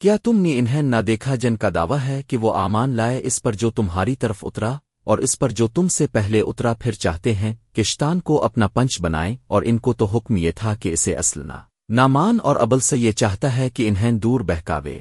کیا تم نے انہیں نہ دیکھا جن کا دعویٰ ہے کہ وہ آمان لائے اس پر جو تمہاری طرف اترا اور اس پر جو تم سے پہلے اترا پھر چاہتے ہیں کشتان کو اپنا پنچ بنائیں اور ان کو تو حکم یہ تھا کہ اسے اسلنا نامان اور ابل سے یہ چاہتا ہے کہ انہیں دور بہکاوے۔